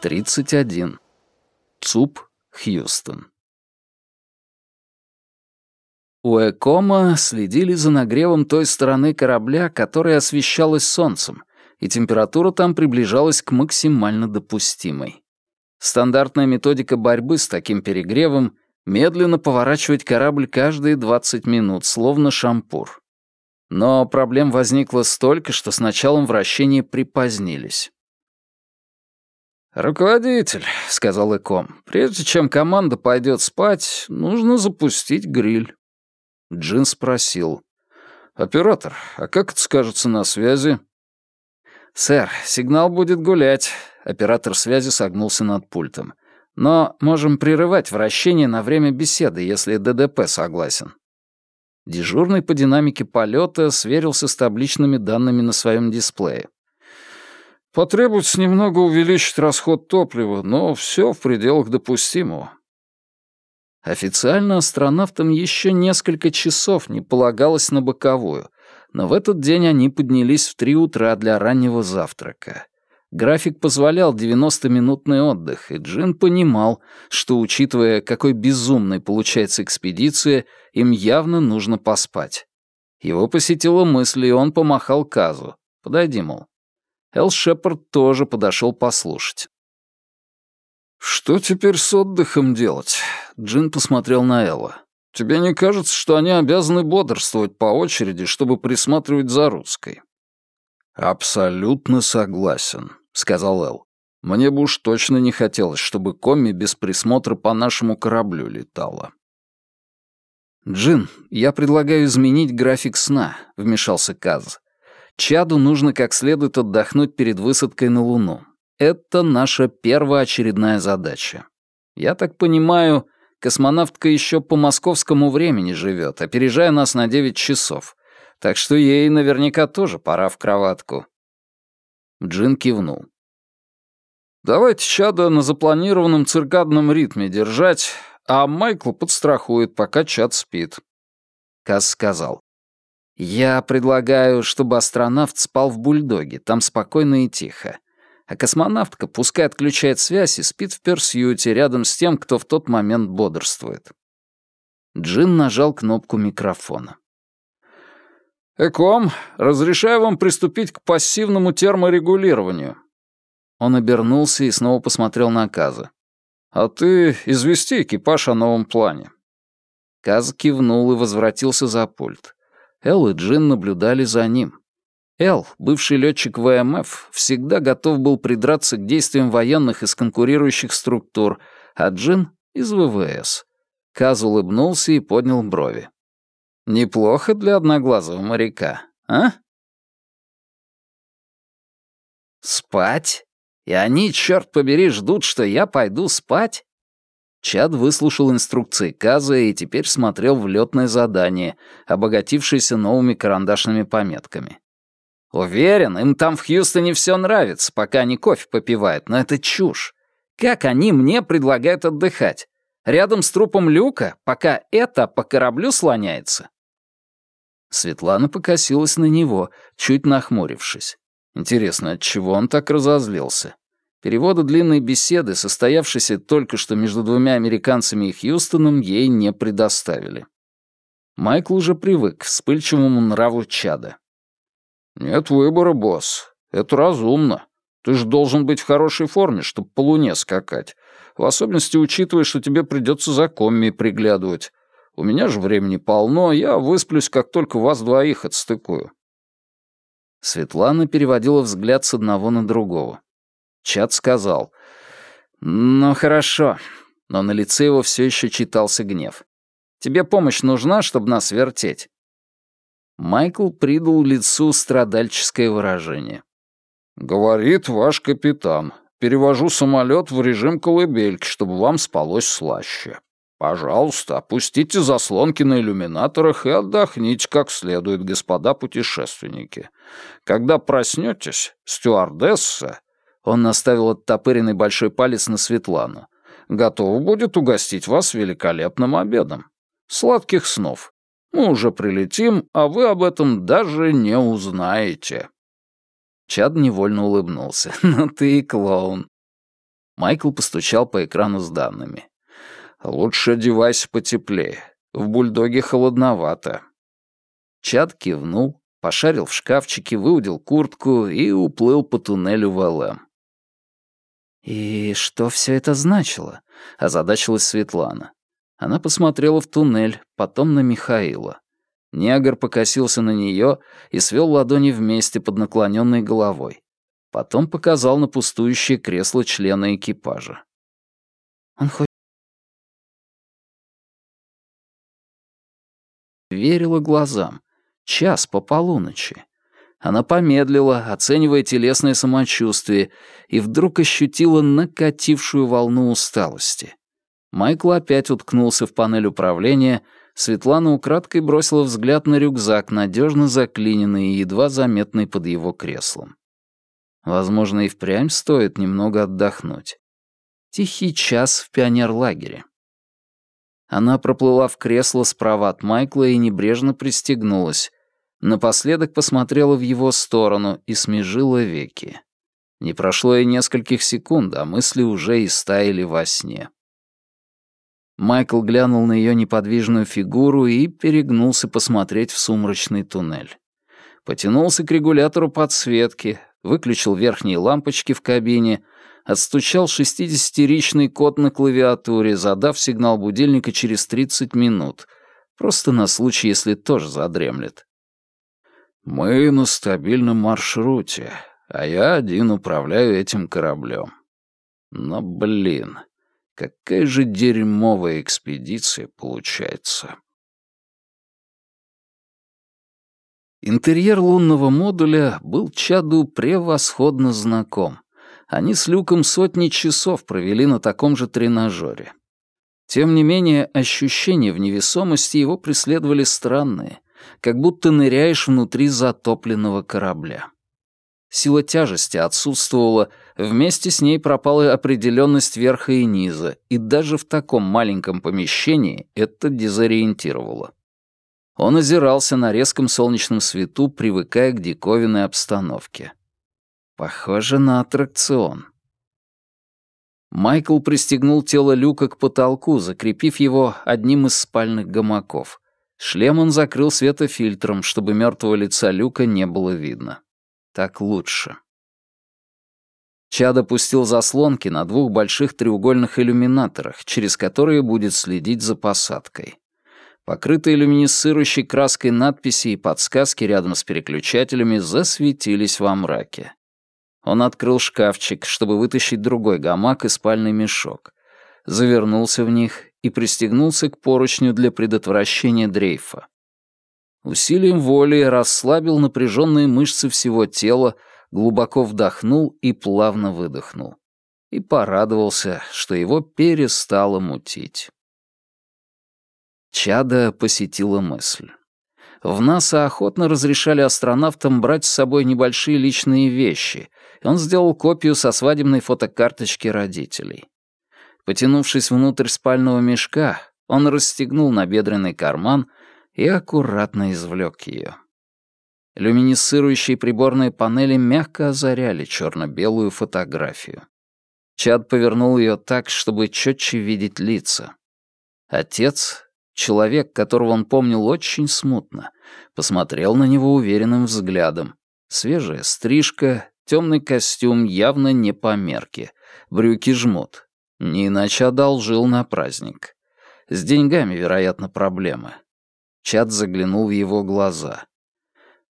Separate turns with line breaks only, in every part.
31. ЦУП, Хьюстон. У Экома следили за нагревом той стороны корабля, которая освещалась солнцем, и температура там приближалась к максимально допустимой. Стандартная методика борьбы с таким перегревом — медленно поворачивать корабль каждые 20 минут, словно шампур. Но проблем возникло столько, что с началом вращения припозднились. «Руководитель», — сказал Эком, — «прежде чем команда пойдет спать, нужно запустить гриль». Джин спросил. «Оператор, а как это скажется на связи?» «Сэр, сигнал будет гулять», — оператор связи согнулся над пультом. «Но можем прерывать вращение на время беседы, если ДДП согласен». Дежурный по динамике полета сверился с табличными данными на своем дисплее.
Потребуется немного увеличить расход топлива, но все в пределах допустимого.
Официально астронавтам еще несколько часов не полагалось на боковую, но в этот день они поднялись в три утра для раннего завтрака. График позволял 90-минутный отдых, и Джин понимал, что, учитывая, какой безумной получается экспедиция, им явно нужно поспать. Его посетила мысль, и он помахал Казу. «Подойди, мол». Эл Шепард тоже подошел послушать.
«Что теперь с отдыхом делать?» Джин посмотрел на Элла. «Тебе не кажется, что они обязаны бодрствовать по очереди, чтобы присматривать за русской?» «Абсолютно согласен», — сказал Эл. «Мне бы уж точно не хотелось, чтобы Комми без присмотра по нашему кораблю летала».
«Джин, я предлагаю изменить график сна», — вмешался Каз. Чаду нужно как следует отдохнуть перед высадкой на Луну. Это наша первоочередная задача. Я так понимаю, космонавтка еще по московскому времени живет, опережая нас на 9 часов. Так что ей наверняка тоже пора в кроватку. Джин кивнул.
«Давайте Чада на запланированном циркадном ритме держать, а Майкл подстрахует, пока Чад спит».
Каз сказал. Я предлагаю, чтобы астронавт спал в бульдоге, там спокойно и тихо. А космонавтка пускай отключает связь и спит в персьюте рядом с тем, кто в тот момент бодрствует. Джин нажал кнопку микрофона.
«Эком, разрешаю вам приступить к пассивному терморегулированию».
Он обернулся и снова посмотрел на Каза.
«А ты извести экипаж о новом плане».
Каз кивнул и возвратился за пульт. Эл и Джин наблюдали за ним. Эл, бывший летчик ВМФ, всегда готов был придраться к действиям военных из конкурирующих структур, а Джин — из ВВС. Каз улыбнулся и поднял брови. «Неплохо для одноглазого моряка, а?» «Спать? И они, черт побери, ждут, что я пойду спать?» Чад выслушал инструкции Каза и теперь смотрел в летное задание, обогатившееся новыми карандашными пометками. Уверен, им там в Хьюстоне все нравится, пока они кофе попивают, но это чушь. Как они мне предлагают отдыхать? Рядом с трупом Люка, пока это по кораблю слоняется? Светлана покосилась на него, чуть нахмурившись. Интересно, от чего он так разозлился? Перевода длинной беседы, состоявшейся только что между двумя американцами и Хьюстоном, ей не предоставили. Майкл уже привык к вспыльчивому нраву чада.
«Нет выбора, босс. Это разумно. Ты же должен быть в хорошей форме, чтобы по луне скакать. В особенности учитывая, что тебе придется за комми приглядывать. У меня же времени полно, я высплюсь, как только вас двоих отстыкую».
Светлана переводила взгляд с одного на другого. Чат сказал. «Ну, хорошо». Но на лице его все еще читался гнев. «Тебе помощь нужна, чтобы нас вертеть?» Майкл придал лицу страдальческое выражение.
«Говорит ваш капитан. Перевожу самолет в режим колыбельки, чтобы вам спалось слаще. Пожалуйста, опустите заслонки на иллюминаторах и отдохните как следует, господа путешественники. Когда проснетесь, стюардесса он наставил оттопыренный большой палец на Светлану. «Готов будет угостить вас великолепным обедом. Сладких снов. Мы уже прилетим, а вы об этом даже не узнаете».
Чад невольно улыбнулся. «Ну ты и клоун». Майкл постучал по экрану с данными.
«Лучше одевайся потеплее. В бульдоге холодновато».
Чад кивнул, пошарил в шкафчике, выудил куртку и уплыл по туннелю в ЛМ. «И что все это значило?» — озадачилась Светлана. Она посмотрела в туннель, потом на Михаила. Негр покосился на нее и свел ладони вместе под наклоненной головой. Потом показал на пустующее кресло члена экипажа. «Он хоть...» Верила глазам. Час по полуночи. Она помедлила, оценивая телесное самочувствие, и вдруг ощутила накатившую волну усталости. Майкл опять уткнулся в панель управления, Светлана украдкой бросила взгляд на рюкзак, надежно заклиненный и едва заметный под его креслом. Возможно, и впрямь стоит немного отдохнуть. Тихий час в пионерлагере. Она проплыла в кресло справа от Майкла и небрежно пристегнулась. Напоследок посмотрела в его сторону и смежила веки. Не прошло и нескольких секунд, а мысли уже истаяли во сне. Майкл глянул на ее неподвижную фигуру и перегнулся посмотреть в сумрачный туннель. Потянулся к регулятору подсветки, выключил верхние лампочки в кабине, отстучал шестидесятиричный код на клавиатуре, задав сигнал будильника через 30 минут, просто на случай, если тоже задремлет. «Мы на стабильном маршруте, а я один управляю этим кораблем. Но, блин, какая же дерьмовая экспедиция получается». Интерьер лунного модуля был Чаду превосходно знаком. Они с Люком сотни часов провели на таком же тренажере. Тем не менее, ощущения в невесомости его преследовали странные, как будто ныряешь внутри затопленного корабля. Сила тяжести отсутствовала, вместе с ней пропала определенность верха и низа, и даже в таком маленьком помещении это дезориентировало. Он озирался на резком солнечном свету, привыкая к диковинной обстановке. Похоже на аттракцион. Майкл пристегнул тело Люка к потолку, закрепив его одним из спальных гамаков. Шлем он закрыл светофильтром, чтобы мертвого лица Люка не было видно. Так лучше. Чад опустил заслонки на двух больших треугольных иллюминаторах, через которые будет следить за посадкой. Покрытые люминесцирующей краской надписи и подсказки рядом с переключателями засветились во мраке. Он открыл шкафчик, чтобы вытащить другой гамак и спальный мешок. Завернулся в них и пристегнулся к поручню для предотвращения дрейфа. Усилием воли расслабил напряженные мышцы всего тела, глубоко вдохнул и плавно выдохнул. И порадовался, что его перестало мутить. Чада посетила мысль. В НАСА охотно разрешали астронавтам брать с собой небольшие личные вещи, и он сделал копию со свадебной фотокарточки родителей. Потянувшись внутрь спального мешка, он расстегнул набедренный карман и аккуратно извлек ее. Люминесцирующие приборные панели мягко озаряли черно-белую фотографию. Чад повернул ее так, чтобы четче видеть лица. Отец Человек, которого он помнил очень смутно, посмотрел на него уверенным взглядом. Свежая стрижка, темный костюм явно не по мерке, брюки жмут. Не иначе одолжил на праздник. С деньгами, вероятно, проблемы. Чат заглянул в его глаза.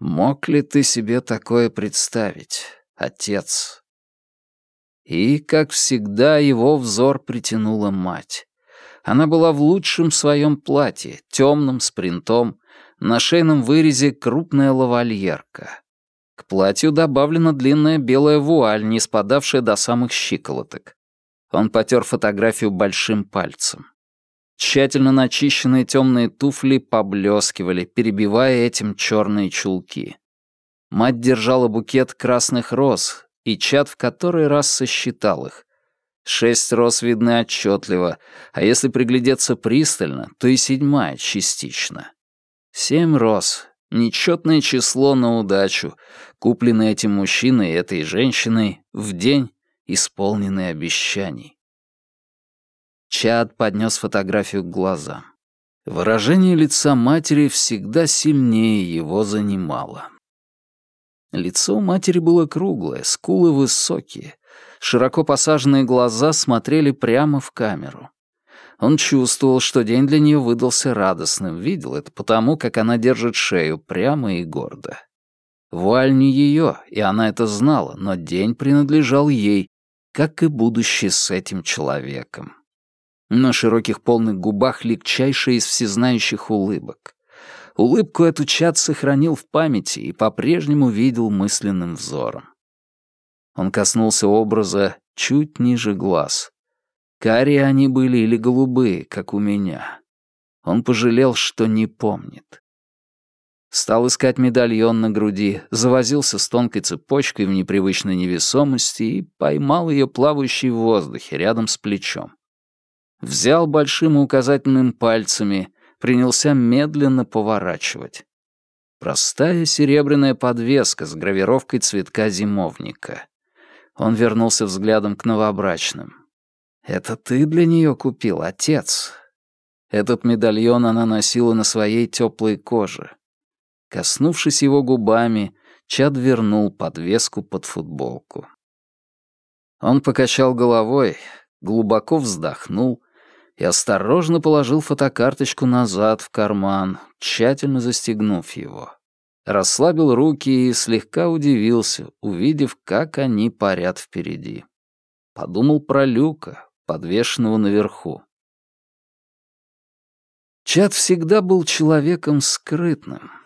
«Мог ли ты себе такое представить, отец?» И, как всегда, его взор притянула мать. Она была в лучшем своем платье, темном, с принтом, на шейном вырезе крупная лавальерка. К платью добавлена длинная белая вуаль, не спадавшая до самых щиколоток. Он потер фотографию большим пальцем. Тщательно начищенные темные туфли поблескивали, перебивая этим черные чулки. Мать держала букет красных роз, и чат в который раз сосчитал их. Шесть роз видны отчетливо, а если приглядеться пристально, то и седьмая частично. Семь роз — нечетное число на удачу, купленное этим мужчиной и этой женщиной в день исполненный обещаний. Чад поднес фотографию к глазам. Выражение лица матери всегда сильнее его занимало. Лицо матери было круглое, скулы высокие, широко посаженные глаза смотрели прямо в камеру. Он чувствовал, что день для нее выдался радостным, видел это потому, как она держит шею прямо и гордо. Вуаль не ее, и она это знала, но день принадлежал ей, как и будущее с этим человеком. На широких полных губах легчайшая из всезнающих улыбок. Улыбку эту Чад сохранил в памяти и по-прежнему видел мысленным взором. Он коснулся образа чуть ниже глаз. Карие они были или голубые, как у меня. Он пожалел, что не помнит. Стал искать медальон на груди, завозился с тонкой цепочкой в непривычной невесомости и поймал ее плавающей в воздухе рядом с плечом. Взял большим и указательным пальцами, принялся медленно поворачивать. Простая серебряная подвеска с гравировкой цветка зимовника. Он вернулся взглядом к новобрачным. «Это ты для нее купил, отец?» Этот медальон она носила на своей теплой коже. Коснувшись его губами, Чад вернул подвеску под футболку. Он покачал головой, глубоко вздохнул и осторожно положил фотокарточку назад в карман, тщательно застегнув его. Расслабил руки и слегка удивился, увидев, как они парят впереди. Подумал про Люка, подвешенного наверху. Чат всегда был человеком скрытным.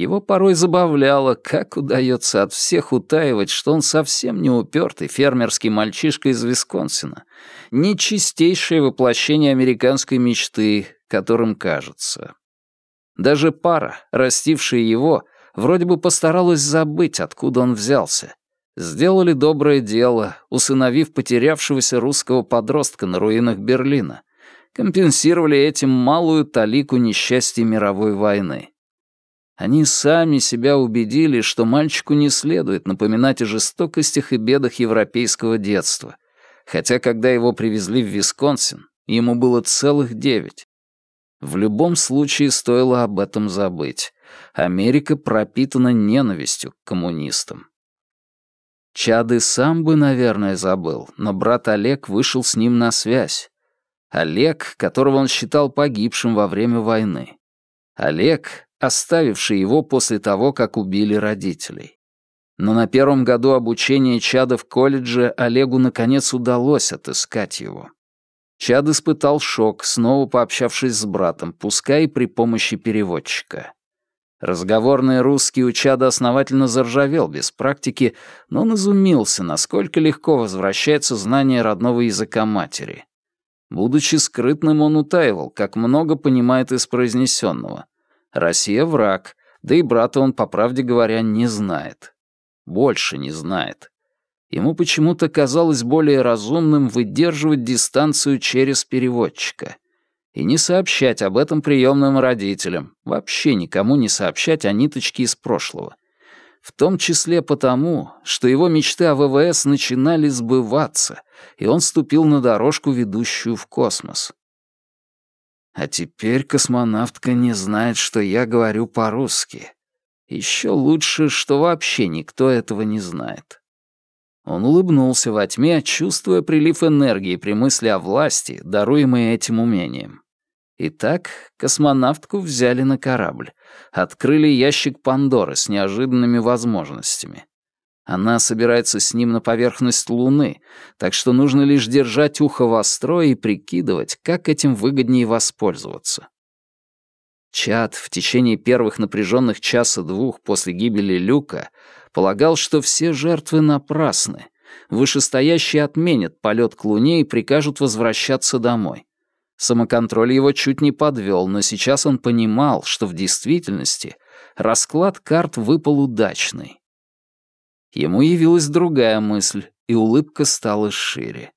Его порой забавляло, как удается от всех утаивать, что он совсем не упертый фермерский мальчишка из Висконсина, не чистейшее воплощение американской мечты, которым кажется. Даже пара, растившая его, вроде бы постаралась забыть, откуда он взялся. Сделали доброе дело, усыновив потерявшегося русского подростка на руинах Берлина. Компенсировали этим малую талику несчастья мировой войны. Они сами себя убедили, что мальчику не следует напоминать о жестокостях и бедах европейского детства, хотя когда его привезли в Висконсин, ему было целых девять. В любом случае стоило об этом забыть. Америка пропитана ненавистью к коммунистам. Чады сам бы, наверное, забыл, но брат Олег вышел с ним на связь. Олег, которого он считал погибшим во время войны. Олег, оставивший его после того, как убили родителей. Но на первом году обучения Чада в колледже Олегу наконец удалось отыскать его. Чад испытал шок, снова пообщавшись с братом, пускай и при помощи переводчика. Разговорный русский у Чада основательно заржавел без практики, но он изумился, насколько легко возвращается знание родного языка матери. Будучи скрытным, он утаивал, как много понимает из произнесенного. Россия — враг, да и брата он, по правде говоря, не знает. Больше не знает. Ему почему-то казалось более разумным выдерживать дистанцию через переводчика. И не сообщать об этом приемным родителям, вообще никому не сообщать о ниточке из прошлого. В том числе потому, что его мечты о ВВС начинали сбываться, и он ступил на дорожку, ведущую в космос. А теперь космонавтка не знает, что я говорю по-русски. Еще лучше, что вообще никто этого не знает. Он улыбнулся во тьме, чувствуя прилив энергии при мысли о власти, даруемой этим умением. Итак, космонавтку взяли на корабль, открыли ящик Пандоры с неожиданными возможностями. Она собирается с ним на поверхность Луны, так что нужно лишь держать ухо востро и прикидывать, как этим выгоднее воспользоваться. Чат в течение первых напряженных часа-двух после гибели Люка полагал, что все жертвы напрасны. Вышестоящие отменят полет к Луне и прикажут возвращаться домой. Самоконтроль его чуть не подвел, но сейчас он понимал, что в действительности расклад карт выпал удачный. Ему явилась другая мысль, и улыбка стала шире.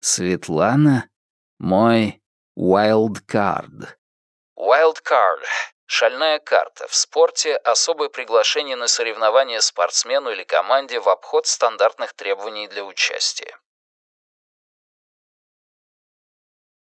«Светлана — мой wildcard».
Wildcard
Шальная карта. В спорте особое приглашение на соревнования спортсмену или команде в обход стандартных требований для участия.